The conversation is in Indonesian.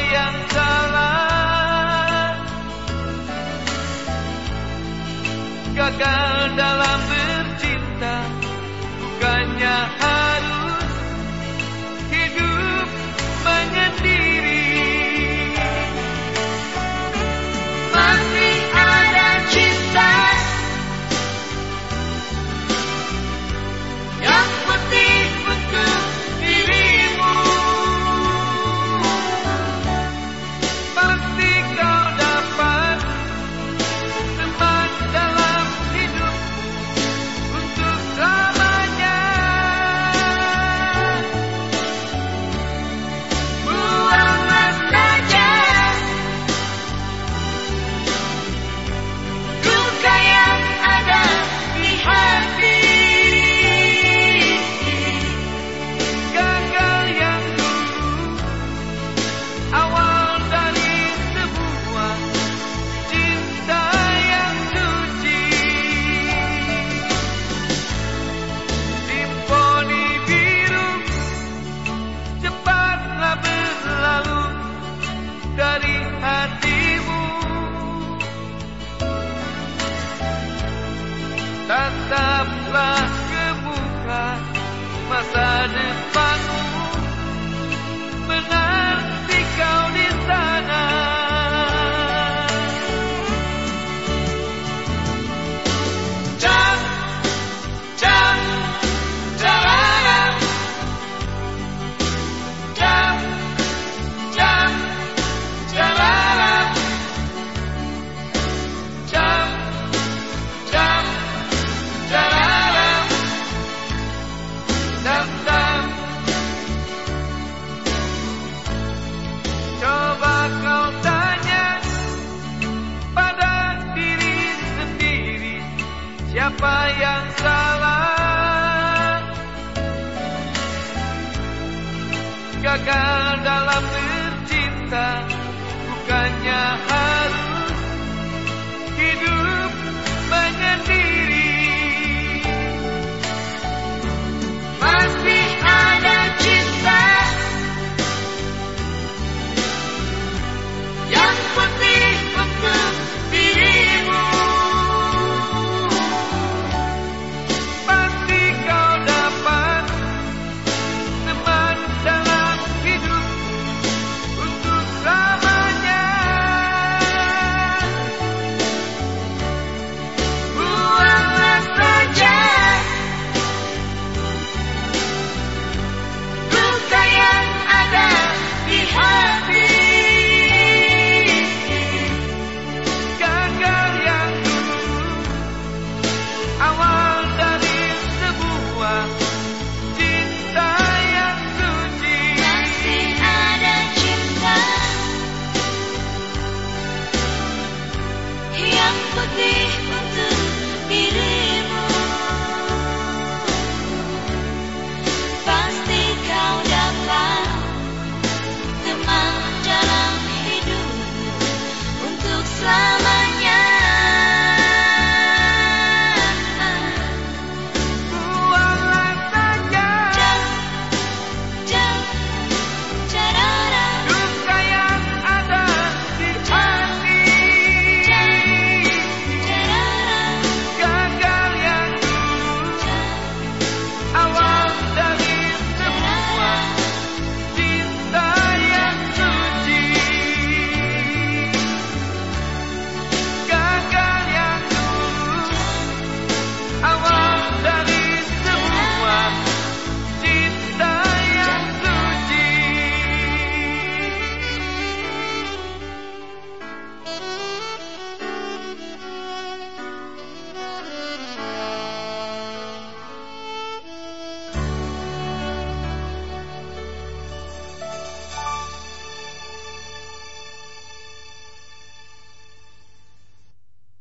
yang salah gagal dalam My depan Siapa yang salah? Gagal dalam bercinta.